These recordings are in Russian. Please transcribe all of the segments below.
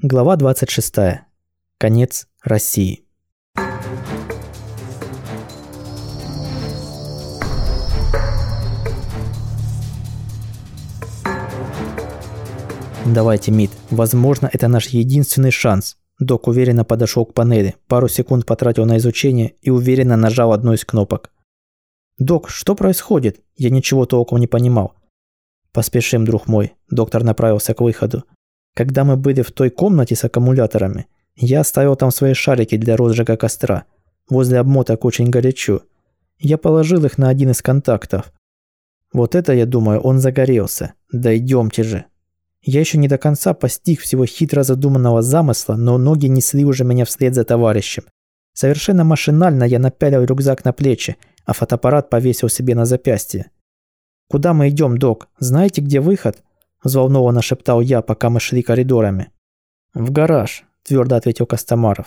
Глава 26. Конец России. Давайте, Мид. Возможно, это наш единственный шанс. Док уверенно подошел к панели, пару секунд потратил на изучение и уверенно нажал одну из кнопок. «Док, что происходит?» Я ничего толком не понимал. «Поспешим, друг мой». Доктор направился к выходу. Когда мы были в той комнате с аккумуляторами, я оставил там свои шарики для розжига костра. Возле обмоток очень горячо. Я положил их на один из контактов. Вот это, я думаю, он загорелся. Да идемте же. Я еще не до конца постиг всего хитро задуманного замысла, но ноги несли уже меня вслед за товарищем. Совершенно машинально я напялил рюкзак на плечи, а фотоаппарат повесил себе на запястье. «Куда мы идем, док? Знаете, где выход?» – взволнованно шептал я, пока мы шли коридорами. «В гараж», – твердо ответил Костомаров.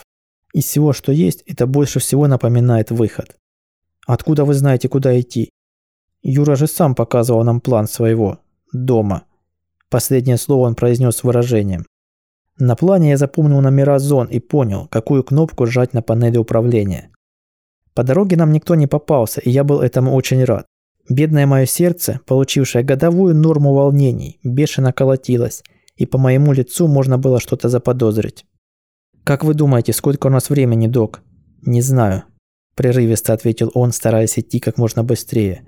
«Из всего, что есть, это больше всего напоминает выход». «Откуда вы знаете, куда идти?» «Юра же сам показывал нам план своего. Дома». Последнее слово он произнес с выражением. На плане я запомнил номера зон и понял, какую кнопку сжать на панели управления. По дороге нам никто не попался, и я был этому очень рад. Бедное мое сердце, получившее годовую норму волнений, бешено колотилось, и по моему лицу можно было что-то заподозрить. «Как вы думаете, сколько у нас времени, док?» «Не знаю», – прерывисто ответил он, стараясь идти как можно быстрее.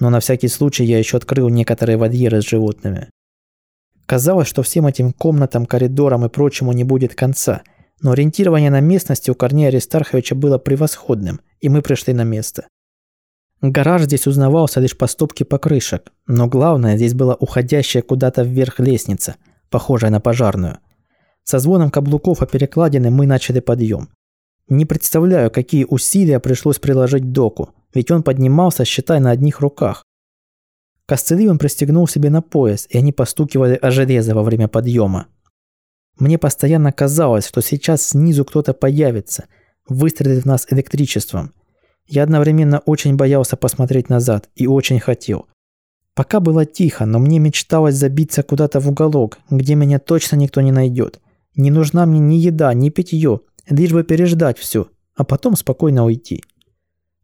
Но на всякий случай я еще открыл некоторые вольеры с животными. Казалось, что всем этим комнатам, коридорам и прочему не будет конца, но ориентирование на местности у Корнея Аристарховича было превосходным, и мы пришли на место. Гараж здесь узнавался лишь по стопке покрышек, но главное, здесь была уходящая куда-то вверх лестница, похожая на пожарную. Со звоном каблуков о перекладины мы начали подъем. Не представляю, какие усилия пришлось приложить доку, ведь он поднимался, считай, на одних руках. Костыли он пристегнул себе на пояс, и они постукивали о железо во время подъема. Мне постоянно казалось, что сейчас снизу кто-то появится, выстрелит в нас электричеством. Я одновременно очень боялся посмотреть назад и очень хотел. Пока было тихо, но мне мечталось забиться куда-то в уголок, где меня точно никто не найдет. Не нужна мне ни еда, ни питье, лишь бы переждать все, а потом спокойно уйти.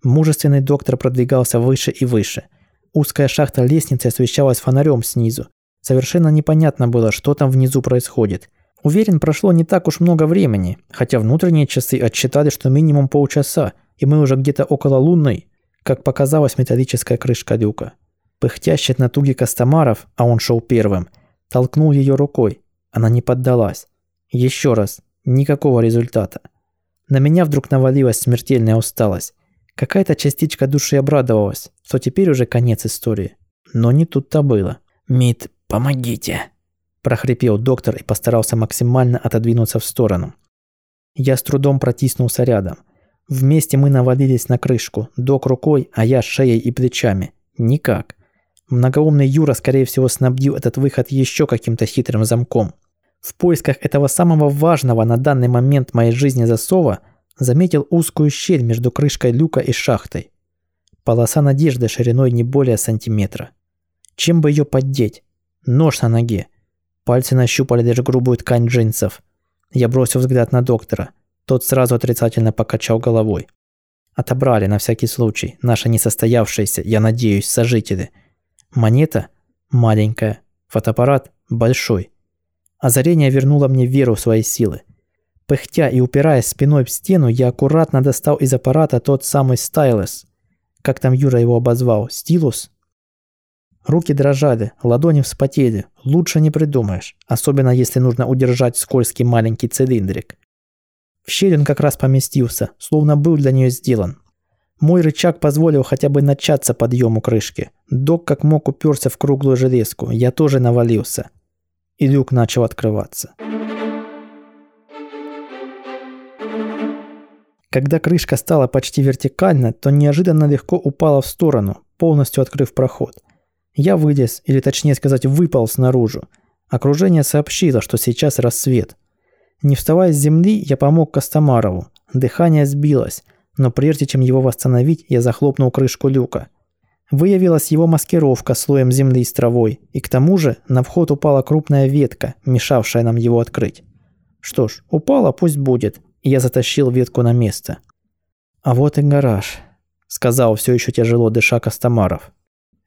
Мужественный доктор продвигался выше и выше – Узкая шахта лестницы освещалась фонарем снизу. Совершенно непонятно было, что там внизу происходит. Уверен, прошло не так уж много времени, хотя внутренние часы отсчитали, что минимум полчаса, и мы уже где-то около лунной, как показалась металлическая крышка люка. Пыхтящий от натуги Костомаров, а он шел первым, толкнул ее рукой. Она не поддалась. Еще раз. Никакого результата. На меня вдруг навалилась смертельная усталость. Какая-то частичка души обрадовалась, что теперь уже конец истории. Но не тут-то было. «Мит, помогите!» – прохрипел доктор и постарался максимально отодвинуться в сторону. Я с трудом протиснулся рядом. Вместе мы навалились на крышку, док рукой, а я шеей и плечами. Никак. Многоумный Юра, скорее всего, снабдил этот выход еще каким-то хитрым замком. В поисках этого самого важного на данный момент моей жизни засова – заметил узкую щель между крышкой люка и шахтой. Полоса надежды шириной не более сантиметра. Чем бы ее поддеть? Нож на ноге. Пальцы нащупали лишь грубую ткань джинсов. Я бросил взгляд на доктора. Тот сразу отрицательно покачал головой. Отобрали на всякий случай. Наши несостоявшиеся, я надеюсь, сожители. Монета? Маленькая. Фотоаппарат? Большой. Озарение вернуло мне веру в свои силы. Пыхтя и упираясь спиной в стену, я аккуратно достал из аппарата тот самый стайлус. Как там Юра его обозвал? Стилус? Руки дрожали, ладони вспотели. Лучше не придумаешь, особенно если нужно удержать скользкий маленький цилиндрик. Он как раз поместился, словно был для нее сделан. Мой рычаг позволил хотя бы начаться подъему крышки. Док как мог уперся в круглую железку, я тоже навалился. И люк начал открываться. Когда крышка стала почти вертикальна, то неожиданно легко упала в сторону, полностью открыв проход. Я вылез, или точнее сказать, выпал снаружи. Окружение сообщило, что сейчас рассвет. Не вставая с земли, я помог Костомарову. Дыхание сбилось, но прежде чем его восстановить, я захлопнул крышку люка. Выявилась его маскировка слоем земли с травой, и к тому же на вход упала крупная ветка, мешавшая нам его открыть. Что ж, упала, пусть будет. Я затащил ветку на место. А вот и гараж, сказал все еще тяжело дыша Костомаров.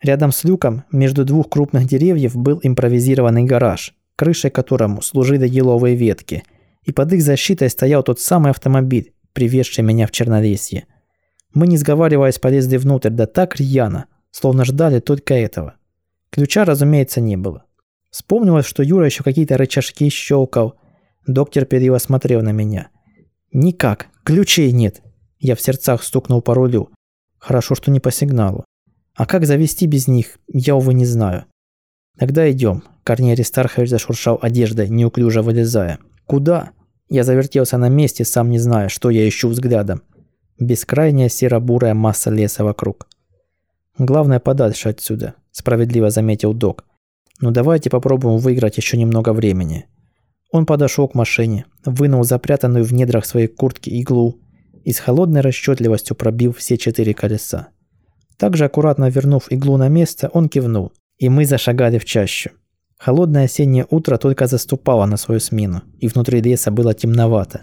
Рядом с люком между двух крупных деревьев был импровизированный гараж, крышей которому служили еловые ветки, и под их защитой стоял тот самый автомобиль, привезший меня в Чернолесье. Мы, не сговариваясь, полезли внутрь, да так рьяно, словно ждали только этого. Ключа, разумеется, не было. Вспомнилось, что Юра еще какие-то рычажки щелкал. Доктор смотрел на меня. «Никак, ключей нет!» Я в сердцах стукнул по рулю. Хорошо, что не по сигналу. А как завести без них, я, увы, не знаю. Тогда идем. Корней Аристархович зашуршал одеждой, неуклюже вылезая. Куда? Я завертелся на месте, сам не зная, что я ищу взглядом. Бескрайняя серо-бурая масса леса вокруг. Главное подальше отсюда, справедливо заметил док. Ну давайте попробуем выиграть еще немного времени. Он подошел к машине, вынул запрятанную в недрах своей куртки иглу и с холодной расчетливостью пробил все четыре колеса. Также аккуратно вернув иглу на место, он кивнул, и мы зашагали в чащу. Холодное осеннее утро только заступало на свою смену, и внутри леса было темновато.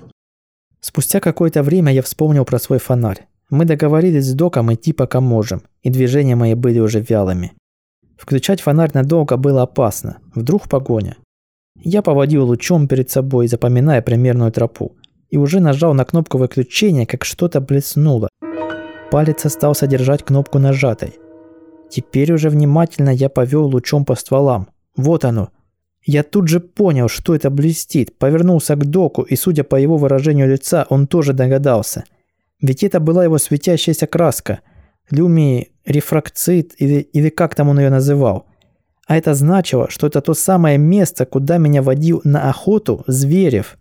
Спустя какое-то время я вспомнил про свой фонарь. Мы договорились с доком идти пока можем, и движения мои были уже вялыми. Включать фонарь надолго было опасно, вдруг погоня. Я поводил лучом перед собой, запоминая примерную тропу, и уже нажал на кнопку выключения, как что-то блеснуло. Палец остался держать кнопку нажатой. Теперь уже внимательно я повел лучом по стволам. Вот оно. Я тут же понял, что это блестит, повернулся к доку, и, судя по его выражению лица, он тоже догадался. Ведь это была его светящаяся краска. Люми рефракцит или, или как там он ее называл. А это значило, что это то самое место, куда меня водил на охоту Зверев.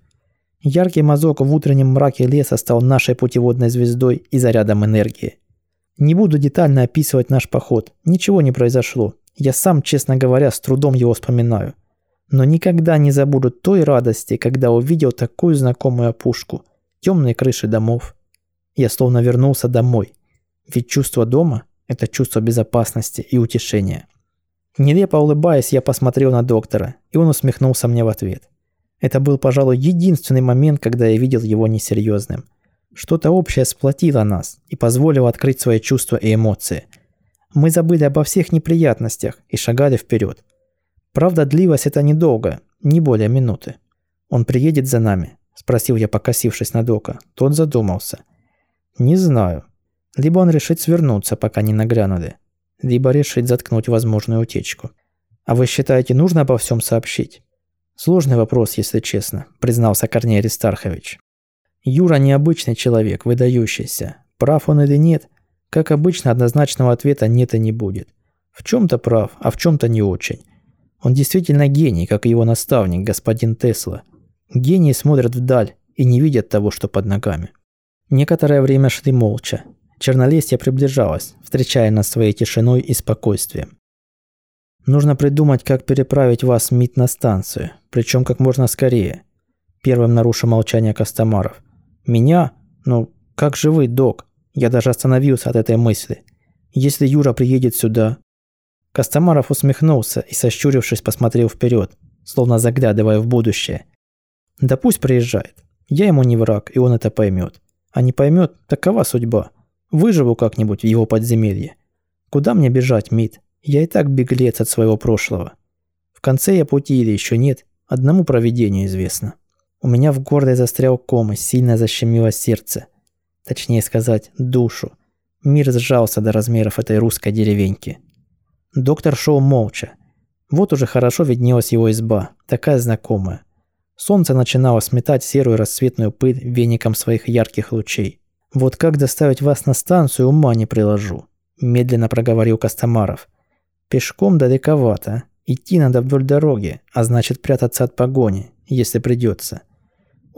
Яркий мазок в утреннем мраке леса стал нашей путеводной звездой и зарядом энергии. Не буду детально описывать наш поход. Ничего не произошло. Я сам, честно говоря, с трудом его вспоминаю. Но никогда не забуду той радости, когда увидел такую знакомую опушку. Темные крыши домов. Я словно вернулся домой. Ведь чувство дома – это чувство безопасности и утешения. Нелепо улыбаясь, я посмотрел на доктора, и он усмехнулся мне в ответ. Это был, пожалуй, единственный момент, когда я видел его несерьезным. Что-то общее сплотило нас и позволило открыть свои чувства и эмоции. Мы забыли обо всех неприятностях и шагали вперед. Правда, длилось это недолго, не более минуты. «Он приедет за нами?» – спросил я, покосившись на Дока. Тот задумался. «Не знаю. Либо он решит свернуться, пока не нагрянули, либо решит заткнуть возможную утечку. А вы считаете, нужно обо всем сообщить?» Сложный вопрос, если честно, признался Корней Аристархович. Юра необычный человек, выдающийся. Прав он или нет, как обычно, однозначного ответа нет и не будет. В чем-то прав, а в чем-то не очень. Он действительно гений, как и его наставник, господин Тесла. Гении смотрят вдаль и не видят того, что под ногами. Некоторое время шли молча. Чернолесье приближалось, встречая нас своей тишиной и спокойствием. Нужно придумать, как переправить вас в МИД на станцию, причем как можно скорее. Первым нарушил молчание Костомаров. Меня? Ну, как же вы, док? Я даже остановился от этой мысли. Если Юра приедет сюда... Костомаров усмехнулся и, сощурившись, посмотрел вперед, словно заглядывая в будущее. Да пусть приезжает. Я ему не враг, и он это поймет. А не поймет, такова судьба. Выживу как-нибудь в его подземелье. Куда мне бежать, МИД? Я и так беглец от своего прошлого. В конце я пути или еще нет, одному проведению известно. У меня в горле застрял ком и сильно защемило сердце. Точнее сказать, душу. Мир сжался до размеров этой русской деревеньки. Доктор шел молча. Вот уже хорошо виднелась его изба, такая знакомая. Солнце начинало сметать серую рассветную пыль веником своих ярких лучей. «Вот как доставить вас на станцию, ума не приложу», – медленно проговорил Костомаров – Пешком далековато. Идти надо вдоль дороги, а значит прятаться от погони, если придется.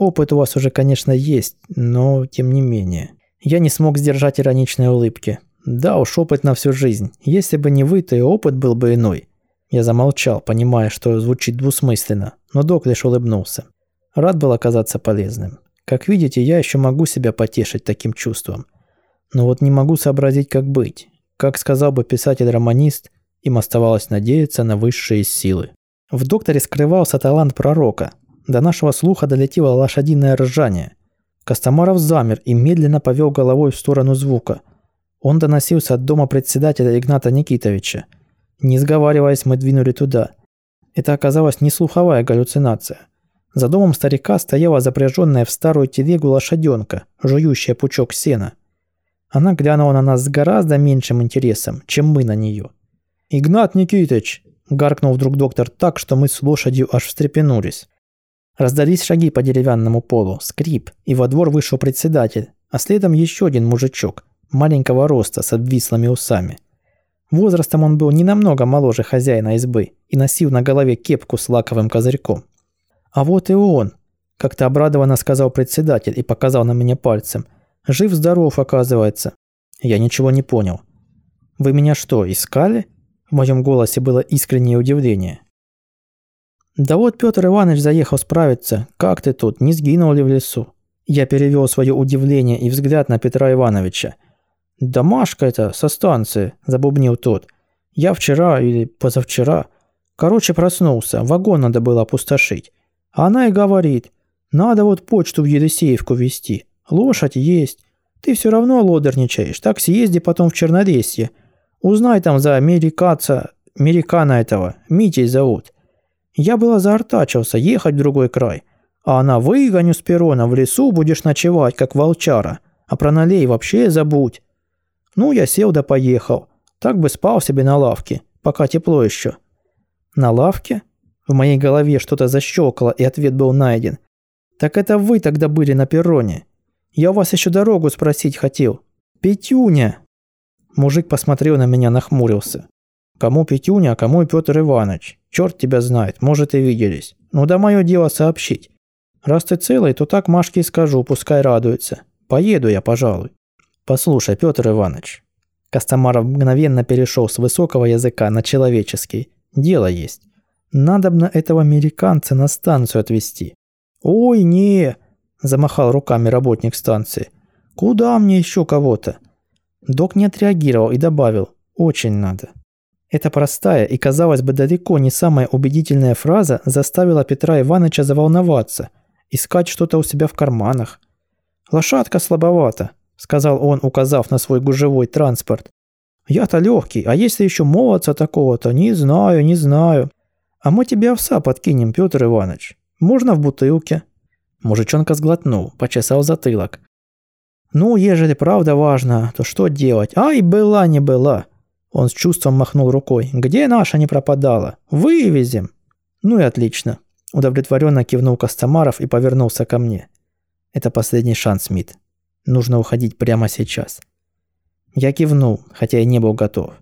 Опыт у вас уже, конечно, есть, но тем не менее. Я не смог сдержать ироничной улыбки. Да уж, опыт на всю жизнь. Если бы не вы, то и опыт был бы иной. Я замолчал, понимая, что звучит двусмысленно, но док лишь улыбнулся. Рад был оказаться полезным. Как видите, я еще могу себя потешить таким чувством. Но вот не могу сообразить, как быть. Как сказал бы писатель-романист – им оставалось надеяться на высшие силы. В докторе скрывался талант пророка, до нашего слуха долетело лошадиное ржание. Костомаров замер и медленно повел головой в сторону звука. Он доносился от дома председателя Игната Никитовича. Не сговариваясь, мы двинули туда. Это оказалась не слуховая галлюцинация. За домом старика стояла запряженная в старую телегу лошаденка, жующая пучок сена. Она глянула на нас с гораздо меньшим интересом, чем мы на нее. «Игнат Никитич!» – гаркнул вдруг доктор так, что мы с лошадью аж встрепенулись. Раздались шаги по деревянному полу, скрип, и во двор вышел председатель, а следом еще один мужичок, маленького роста, с обвислыми усами. Возрастом он был не намного моложе хозяина избы и носил на голове кепку с лаковым козырьком. «А вот и он!» – как-то обрадованно сказал председатель и показал на меня пальцем. «Жив-здоров, оказывается». Я ничего не понял. «Вы меня что, искали?» В моем голосе было искреннее удивление. «Да вот Петр Иванович заехал справиться. Как ты тут, не сгинул ли в лесу?» Я перевел свое удивление и взгляд на Петра Ивановича. «Да Машка это, со станции», – забубнил тот. «Я вчера или позавчера. Короче, проснулся, вагон надо было опустошить. Она и говорит, надо вот почту в Елисеевку везти. Лошадь есть. Ты все равно лодерничаешь, так съезди потом в Черноресье. Узнай там за американца, американа этого, Митей зовут. Я было заортачился ехать в другой край. А она выгоню с перона, в лесу будешь ночевать, как волчара. А про налей вообще забудь. Ну, я сел да поехал. Так бы спал себе на лавке, пока тепло еще. На лавке? В моей голове что-то защелкало, и ответ был найден. Так это вы тогда были на перроне. Я у вас еще дорогу спросить хотел. Петюня. Мужик посмотрел на меня, нахмурился. Кому Петюня, а кому и Петр Иванович. Черт тебя знает, может и виделись. Ну да мое дело сообщить. Раз ты целый, то так Машке и скажу, пускай радуется. Поеду я, пожалуй. Послушай, Петр Иванович. Костомаров мгновенно перешел с высокого языка на человеческий. Дело есть. Надобно этого американца на станцию отвезти. Ой, не, замахал руками работник станции. Куда мне еще кого-то? Док не отреагировал и добавил. Очень надо. Эта простая и, казалось бы, далеко не самая убедительная фраза заставила Петра Ивановича заволноваться, искать что-то у себя в карманах. «Лошадка слабовата», – сказал он, указав на свой гужевой транспорт. «Я-то легкий, а если еще молодца такого-то, не знаю, не знаю. А мы тебе овса подкинем, Петр Иванович. Можно в бутылке?» Мужичонка сглотнул, почесал затылок. «Ну, ежели правда важно, то что делать? Ай, была не была!» Он с чувством махнул рукой. «Где наша не пропадала? Вывезем!» «Ну и отлично!» Удовлетворенно кивнул Костомаров и повернулся ко мне. «Это последний шанс, Смит. Нужно уходить прямо сейчас». Я кивнул, хотя и не был готов.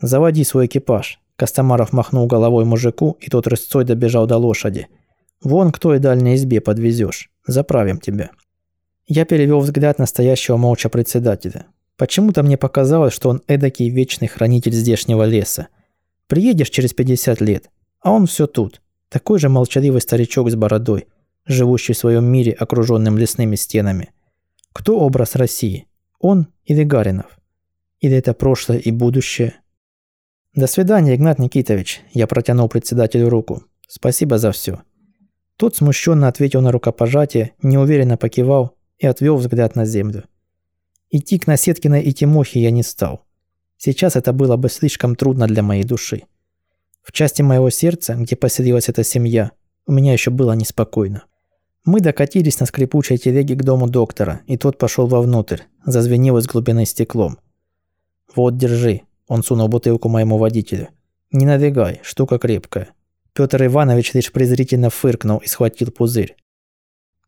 «Заводи свой экипаж». Костомаров махнул головой мужику, и тот рысцой добежал до лошади. «Вон к той дальней избе подвезешь. Заправим тебя». Я перевел взгляд настоящего молча председателя. Почему-то мне показалось, что он эдакий вечный хранитель здешнего леса. Приедешь через 50 лет, а он все тут. Такой же молчаливый старичок с бородой, живущий в своем мире, окруженным лесными стенами. Кто образ России? Он или Гаринов? Или это прошлое и будущее? До свидания, Игнат Никитович. Я протянул председателю руку. Спасибо за все. Тот смущенно ответил на рукопожатие, неуверенно покивал и отвел взгляд на землю. Идти к Насеткиной и Тимохе я не стал. Сейчас это было бы слишком трудно для моей души. В части моего сердца, где поселилась эта семья, у меня еще было неспокойно. Мы докатились на скрипучей телеге к дому доктора, и тот пошел вовнутрь, зазвенел из глубины стеклом. «Вот, держи», – он сунул бутылку моему водителю. «Не надвигай, штука крепкая». Петр Иванович лишь презрительно фыркнул и схватил пузырь.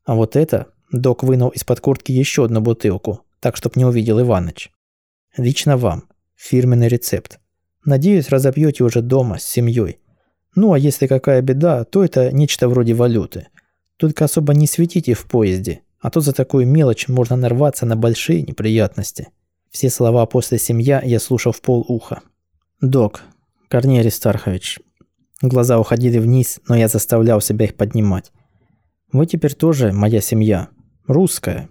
А вот это, док вынул из-под куртки еще одну бутылку, так чтоб не увидел Иваныч. Лично вам. Фирменный рецепт. Надеюсь, разобьете уже дома с семьей. Ну а если какая беда, то это нечто вроде валюты. Только особо не светите в поезде, а то за такую мелочь можно нарваться на большие неприятности. Все слова после «семья» я слушал в полуха. «Док, Корней Аристархович». Глаза уходили вниз, но я заставлял себя их поднимать. «Вы теперь тоже моя семья. Русская,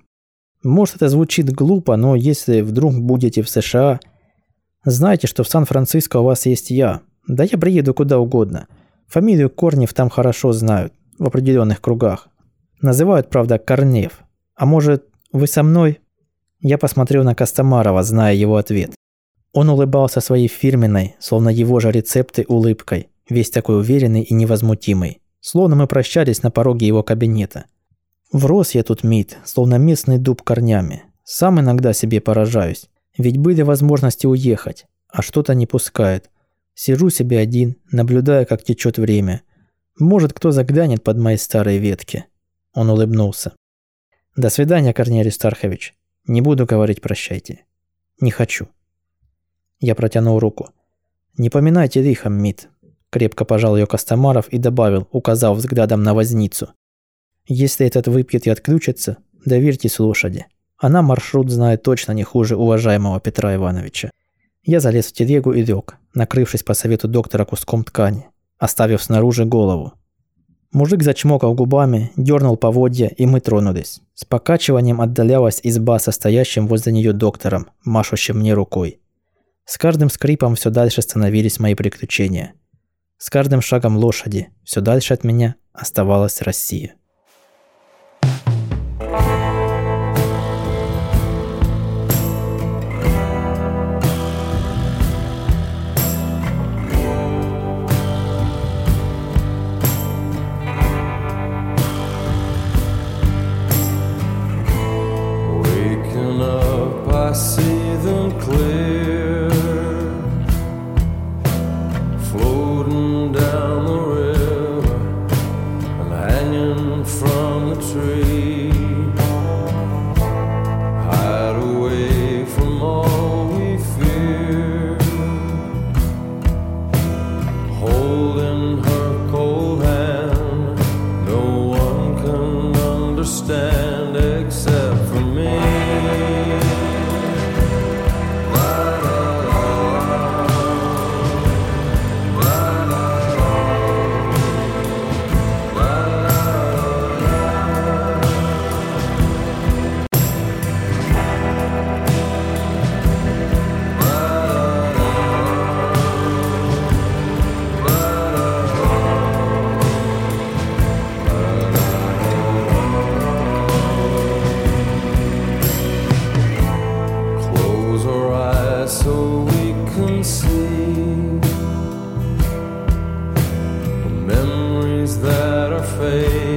может, это звучит глупо, но если вдруг будете в США, знайте, что в Сан-Франциско у вас есть я. Да я приеду куда угодно. Фамилию Корнев там хорошо знают. в определенных кругах. Называют, правда, Корнев. А может, вы со мной?» Я посмотрел на Костомарова, зная его ответ. Он улыбался своей фирменной, словно его же рецепты, улыбкой, весь такой уверенный и невозмутимый. Словно мы прощались на пороге его кабинета. Врос я тут, Мит, словно местный дуб корнями. Сам иногда себе поражаюсь. Ведь были возможности уехать, а что-то не пускает. Сижу себе один, наблюдая, как течет время. Может, кто заглянет под мои старые ветки. Он улыбнулся. До свидания, Корнелий Стархович. Не буду говорить прощайте. Не хочу. Я протянул руку. Не поминайте лихом, Мит. Крепко пожал ее Костомаров и добавил, указав взглядом на возницу. Если этот выпьет и отключится, доверьтесь лошади. Она маршрут знает точно не хуже уважаемого Петра Ивановича. Я залез в телегу и лег, накрывшись по совету доктора куском ткани, оставив снаружи голову. Мужик зачмокал губами, дернул поводья, и мы тронулись. С покачиванием отдалялась изба со возле нее доктором, машущим мне рукой. С каждым скрипом все дальше становились мои приключения. С каждым шагом лошади все дальше от меня оставалась Россия. face